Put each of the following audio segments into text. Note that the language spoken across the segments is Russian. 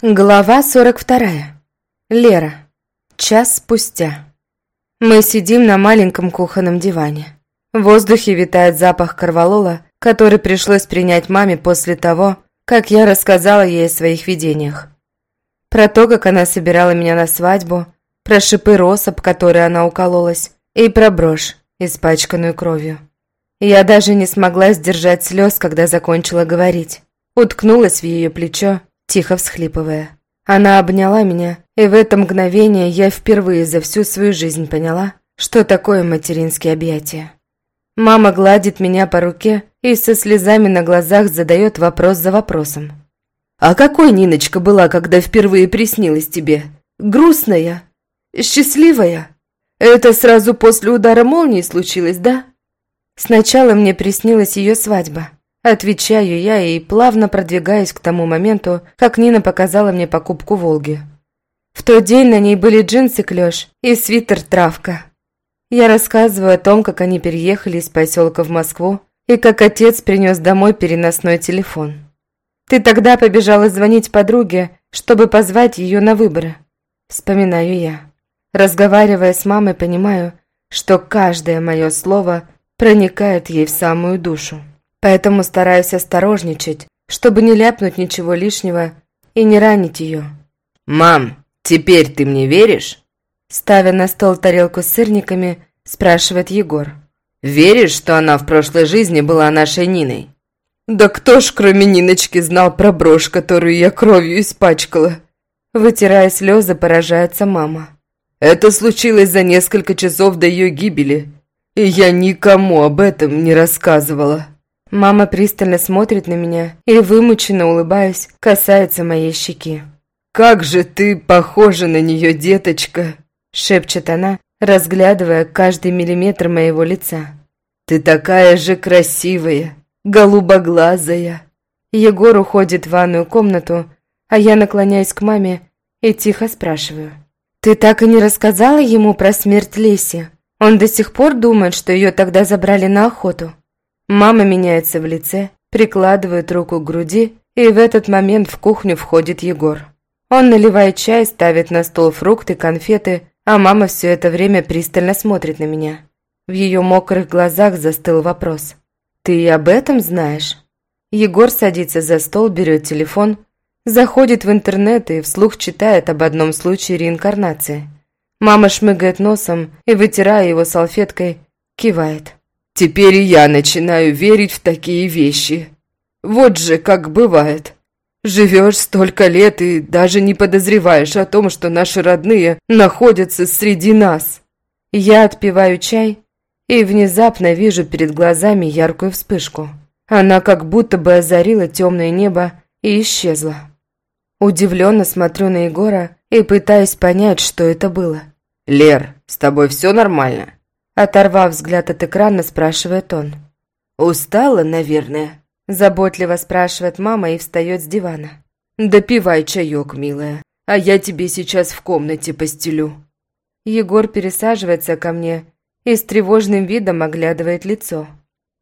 Глава 42. Лера. Час спустя. Мы сидим на маленьком кухонном диване. В воздухе витает запах корвалола, который пришлось принять маме после того, как я рассказала ей о своих видениях. Про то, как она собирала меня на свадьбу, про шипы роз, об которые она укололась, и про брошь, испачканную кровью. Я даже не смогла сдержать слез, когда закончила говорить. Уткнулась в ее плечо тихо всхлипывая. Она обняла меня, и в это мгновение я впервые за всю свою жизнь поняла, что такое материнские объятия. Мама гладит меня по руке и со слезами на глазах задает вопрос за вопросом. «А какой Ниночка была, когда впервые приснилась тебе? Грустная? Счастливая? Это сразу после удара молнии случилось, да?» Сначала мне приснилась ее свадьба. Отвечаю я и плавно продвигаюсь к тому моменту, как Нина показала мне покупку «Волги». В тот день на ней были джинсы клёш и свитер травка. Я рассказываю о том, как они переехали из поселка в Москву и как отец принес домой переносной телефон. Ты тогда побежала звонить подруге, чтобы позвать ее на выборы. Вспоминаю я. Разговаривая с мамой, понимаю, что каждое мое слово проникает ей в самую душу. Поэтому стараюсь осторожничать, чтобы не ляпнуть ничего лишнего и не ранить ее. «Мам, теперь ты мне веришь?» Ставя на стол тарелку с сырниками, спрашивает Егор. «Веришь, что она в прошлой жизни была нашей Ниной?» «Да кто ж, кроме Ниночки, знал про брошь, которую я кровью испачкала?» Вытирая слезы, поражается мама. «Это случилось за несколько часов до ее гибели, и я никому об этом не рассказывала». Мама пристально смотрит на меня и, вымученно улыбаясь, касается моей щеки. «Как же ты похожа на нее, деточка!» – шепчет она, разглядывая каждый миллиметр моего лица. «Ты такая же красивая, голубоглазая!» Егор уходит в ванную комнату, а я наклоняюсь к маме и тихо спрашиваю. «Ты так и не рассказала ему про смерть Леси? Он до сих пор думает, что ее тогда забрали на охоту?» Мама меняется в лице, прикладывает руку к груди, и в этот момент в кухню входит Егор. Он наливает чай, ставит на стол фрукты, конфеты, а мама все это время пристально смотрит на меня. В ее мокрых глазах застыл вопрос. «Ты и об этом знаешь?» Егор садится за стол, берет телефон, заходит в интернет и вслух читает об одном случае реинкарнации. Мама шмыгает носом и, вытирая его салфеткой, кивает. Теперь и я начинаю верить в такие вещи. Вот же как бывает. Живешь столько лет и даже не подозреваешь о том, что наши родные находятся среди нас. Я отпиваю чай и внезапно вижу перед глазами яркую вспышку. Она как будто бы озарила темное небо и исчезла. Удивленно смотрю на Егора и пытаюсь понять, что это было. «Лер, с тобой все нормально?» Оторвав взгляд от экрана, спрашивает он. «Устала, наверное?» Заботливо спрашивает мама и встает с дивана. «Допивай чаек, милая, а я тебе сейчас в комнате постелю». Егор пересаживается ко мне и с тревожным видом оглядывает лицо.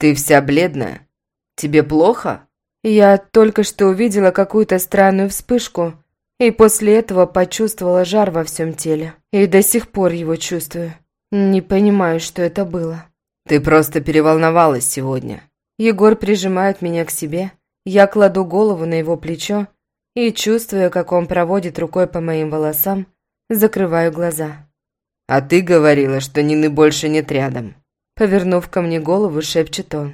«Ты вся бледная? Тебе плохо?» Я только что увидела какую-то странную вспышку, и после этого почувствовала жар во всем теле. И до сих пор его чувствую. Не понимаю, что это было. Ты просто переволновалась сегодня. Егор прижимает меня к себе. Я кладу голову на его плечо и, чувствуя, как он проводит рукой по моим волосам, закрываю глаза. «А ты говорила, что Нины больше нет рядом». Повернув ко мне голову, шепчет он.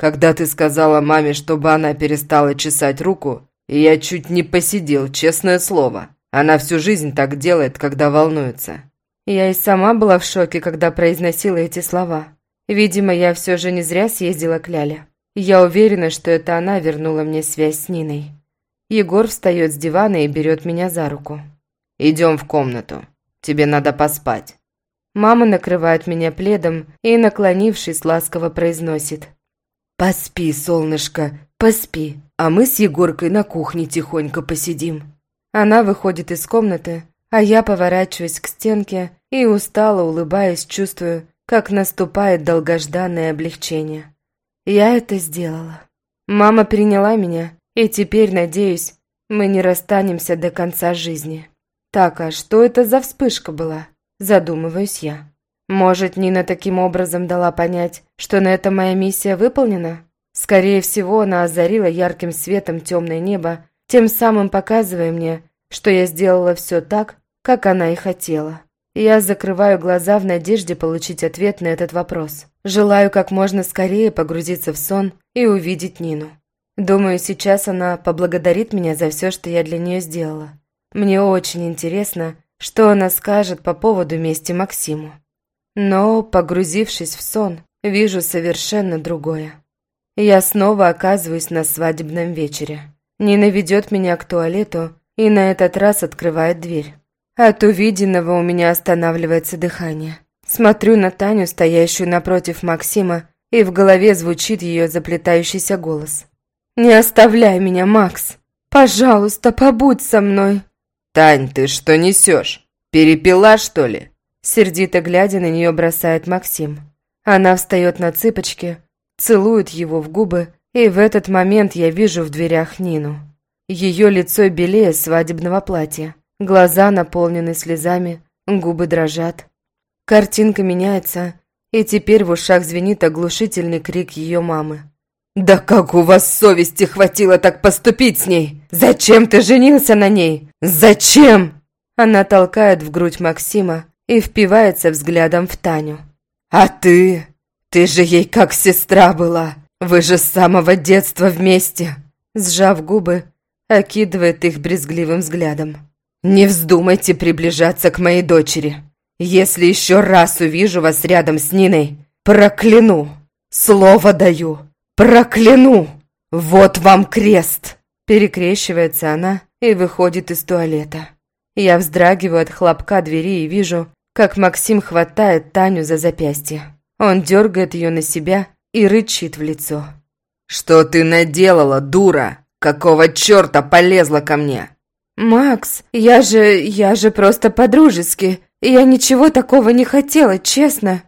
«Когда ты сказала маме, чтобы она перестала чесать руку, я чуть не посидел, честное слово. Она всю жизнь так делает, когда волнуется. Я и сама была в шоке, когда произносила эти слова. Видимо, я все же не зря съездила к Ляле. Я уверена, что это она вернула мне связь с Ниной. Егор встает с дивана и берет меня за руку. «Идем в комнату. Тебе надо поспать». Мама накрывает меня пледом и, наклонившись, ласково произносит. «Поспи, солнышко, поспи, а мы с Егоркой на кухне тихонько посидим». Она выходит из комнаты, а я поворачиваюсь к стенке и устало улыбаясь, чувствую, как наступает долгожданное облегчение. Я это сделала. Мама приняла меня, и теперь, надеюсь, Мы не расстанемся до конца жизни. Так, а что это за вспышка была? Задумываюсь я. Может, Нина таким образом дала понять, что на этом моя миссия выполнена? Скорее всего, она озарила ярким светом темное небо, тем самым показывая мне, что я сделала все так, как она и хотела. Я закрываю глаза в надежде получить ответ на этот вопрос. Желаю как можно скорее погрузиться в сон и увидеть Нину. Думаю, сейчас она поблагодарит меня за все, что я для нее сделала. Мне очень интересно, что она скажет по поводу мести Максиму. Но, погрузившись в сон, вижу совершенно другое. Я снова оказываюсь на свадебном вечере. Нина ведет меня к туалету и на этот раз открывает дверь. От увиденного у меня останавливается дыхание. Смотрю на Таню, стоящую напротив Максима, и в голове звучит ее заплетающийся голос. «Не оставляй меня, Макс! Пожалуйста, побудь со мной!» «Тань, ты что несешь? Перепила, что ли?» Сердито глядя на нее бросает Максим. Она встает на цыпочки, целует его в губы, и в этот момент я вижу в дверях Нину. Ее лицо белее свадебного платья, глаза наполнены слезами, губы дрожат. Картинка меняется, и теперь в ушах звенит оглушительный крик ее мамы. «Да как у вас совести хватило так поступить с ней? Зачем ты женился на ней? Зачем?» Она толкает в грудь Максима и впивается взглядом в Таню. «А ты? Ты же ей как сестра была. Вы же с самого детства вместе!» Сжав губы, окидывает их брезгливым взглядом. «Не вздумайте приближаться к моей дочери. Если еще раз увижу вас рядом с Ниной, прокляну. Слово даю. «Прокляну! Вот вам крест!» Перекрещивается она и выходит из туалета. Я вздрагиваю от хлопка двери и вижу, как Максим хватает Таню за запястье. Он дергает ее на себя и рычит в лицо. «Что ты наделала, дура? Какого черта полезла ко мне?» «Макс, я же... я же просто по-дружески. Я ничего такого не хотела, честно».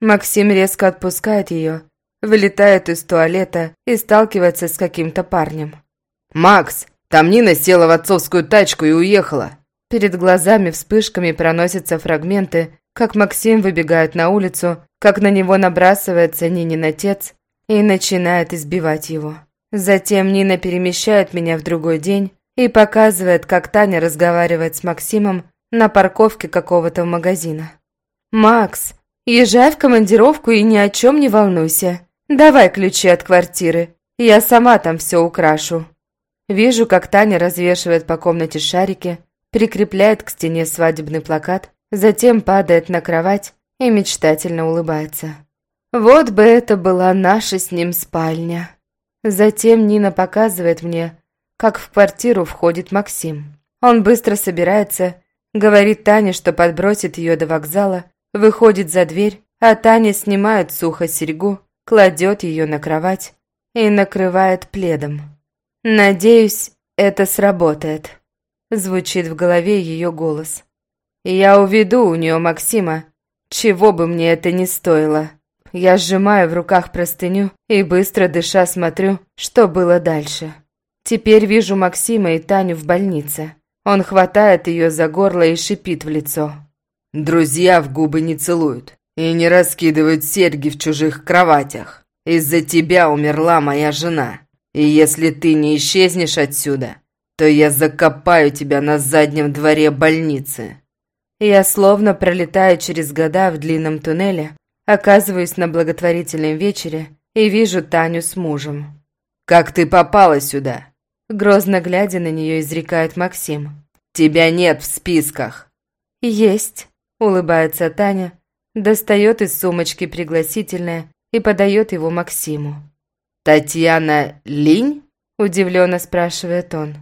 Максим резко отпускает ее вылетает из туалета и сталкивается с каким-то парнем. «Макс, там Нина села в отцовскую тачку и уехала!» Перед глазами вспышками проносятся фрагменты, как Максим выбегает на улицу, как на него набрасывается Нинин отец и начинает избивать его. Затем Нина перемещает меня в другой день и показывает, как Таня разговаривает с Максимом на парковке какого-то магазина. «Макс, езжай в командировку и ни о чем не волнуйся. «Давай ключи от квартиры, я сама там все украшу». Вижу, как Таня развешивает по комнате шарики, прикрепляет к стене свадебный плакат, затем падает на кровать и мечтательно улыбается. Вот бы это была наша с ним спальня. Затем Нина показывает мне, как в квартиру входит Максим. Он быстро собирается, говорит Тане, что подбросит ее до вокзала, выходит за дверь, а Таня снимает сухо серьгу кладет ее на кровать и накрывает пледом. «Надеюсь, это сработает», – звучит в голове ее голос. «Я уведу у нее Максима, чего бы мне это ни стоило». Я сжимаю в руках простыню и быстро дыша смотрю, что было дальше. Теперь вижу Максима и Таню в больнице. Он хватает ее за горло и шипит в лицо. «Друзья в губы не целуют. И не раскидывают серьги в чужих кроватях. Из-за тебя умерла моя жена. И если ты не исчезнешь отсюда, то я закопаю тебя на заднем дворе больницы». Я словно пролетаю через года в длинном туннеле, оказываюсь на благотворительном вечере и вижу Таню с мужем. «Как ты попала сюда?» Грозно глядя на нее, изрекает Максим. «Тебя нет в списках». «Есть», — улыбается Таня, достает из сумочки пригласительное и подает его Максиму. «Татьяна Линь?» – удивленно спрашивает он.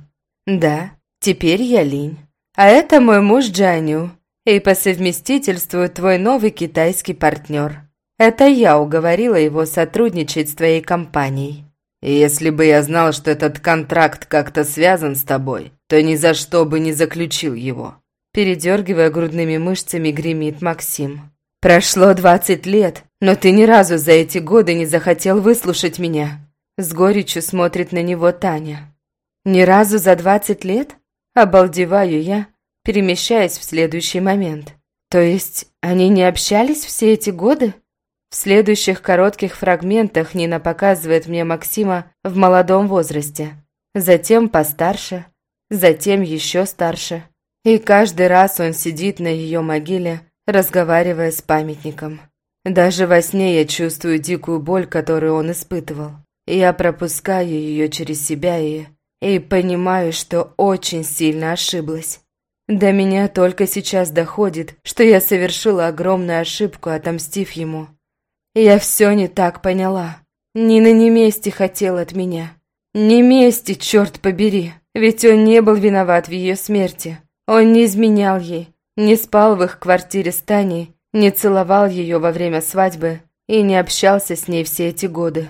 «Да, теперь я Линь. А это мой муж Джаню, и по совместительству твой новый китайский партнер. Это я уговорила его сотрудничать с твоей компанией». «Если бы я знал, что этот контракт как-то связан с тобой, то ни за что бы не заключил его». Передергивая грудными мышцами, гремит Максим. «Прошло двадцать лет, но ты ни разу за эти годы не захотел выслушать меня». С горечью смотрит на него Таня. Ни разу за двадцать лет? Обалдеваю я, перемещаясь в следующий момент. То есть они не общались все эти годы? В следующих коротких фрагментах Нина показывает мне Максима в молодом возрасте, затем постарше, затем еще старше. И каждый раз он сидит на ее могиле, разговаривая с памятником. Даже во сне я чувствую дикую боль, которую он испытывал. Я пропускаю ее через себя и... и понимаю, что очень сильно ошиблась. До меня только сейчас доходит, что я совершила огромную ошибку, отомстив ему. Я все не так поняла. Нина не мести хотел от меня. Не мести, черт побери, ведь он не был виноват в ее смерти. Он не изменял ей, не спал в их квартире с Таней, не целовал ее во время свадьбы и не общался с ней все эти годы.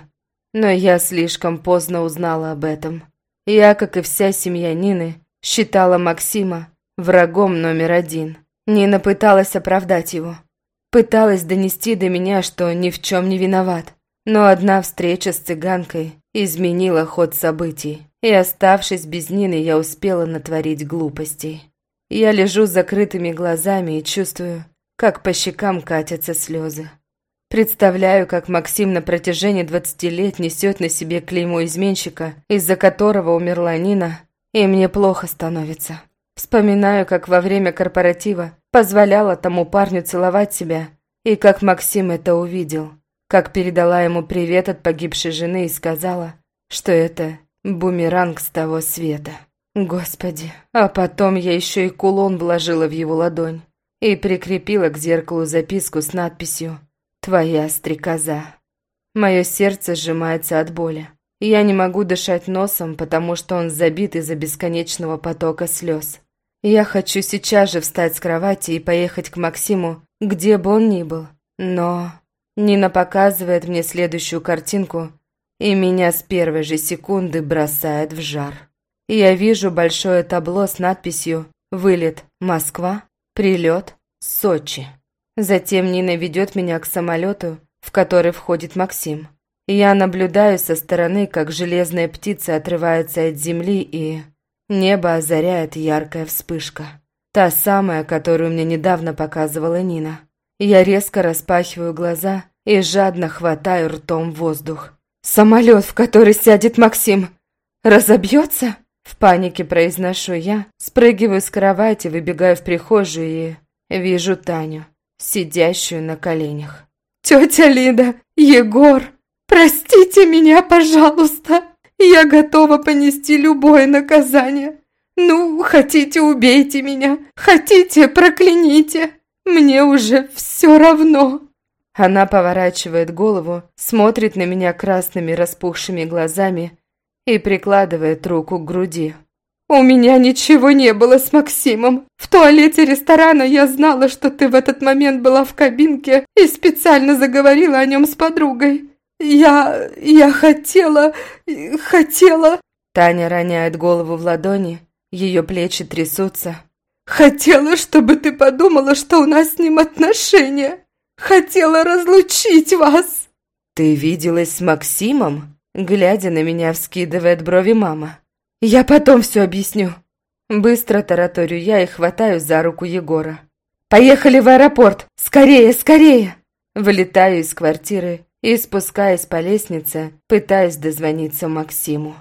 Но я слишком поздно узнала об этом. Я, как и вся семья Нины, считала Максима врагом номер один. Нина пыталась оправдать его. Пыталась донести до меня, что ни в чем не виноват. Но одна встреча с цыганкой изменила ход событий. И оставшись без Нины, я успела натворить глупостей. Я лежу с закрытыми глазами и чувствую, как по щекам катятся слезы. Представляю, как Максим на протяжении двадцати лет несет на себе клеймо изменщика, из-за которого умерла Нина, и мне плохо становится. Вспоминаю, как во время корпоратива позволяла тому парню целовать себя, и как Максим это увидел, как передала ему привет от погибшей жены и сказала, что это бумеранг с того света. Господи, а потом я еще и кулон вложила в его ладонь и прикрепила к зеркалу записку с надписью «Твоя стрекоза». Мое сердце сжимается от боли. Я не могу дышать носом, потому что он забит из-за бесконечного потока слез. Я хочу сейчас же встать с кровати и поехать к Максиму, где бы он ни был. Но Нина показывает мне следующую картинку, и меня с первой же секунды бросает в жар. Я вижу большое табло с надписью «Вылет Москва, прилет Сочи». Затем Нина ведет меня к самолету, в который входит Максим. Я наблюдаю со стороны, как железная птица отрывается от земли и... Небо озаряет яркая вспышка. Та самая, которую мне недавно показывала Нина. Я резко распахиваю глаза и жадно хватаю ртом воздух. «Самолет, в который сядет Максим, разобьется?» В панике произношу я, спрыгиваю с кровати, выбегаю в прихожую и вижу Таню, сидящую на коленях. «Тетя Лида! Егор! Простите меня, пожалуйста!» Я готова понести любое наказание. Ну, хотите, убейте меня, хотите, прокляните. Мне уже все равно. Она поворачивает голову, смотрит на меня красными распухшими глазами и прикладывает руку к груди. «У меня ничего не было с Максимом. В туалете ресторана я знала, что ты в этот момент была в кабинке и специально заговорила о нем с подругой. «Я... я хотела... хотела...» Таня роняет голову в ладони, ее плечи трясутся. «Хотела, чтобы ты подумала, что у нас с ним отношения. Хотела разлучить вас!» «Ты виделась с Максимом?» Глядя на меня, вскидывает брови мама. «Я потом все объясню». Быстро тараторю я и хватаю за руку Егора. «Поехали в аэропорт! Скорее, скорее!» Вылетаю из квартиры и, спускаясь по лестнице, пытаюсь дозвониться Максиму.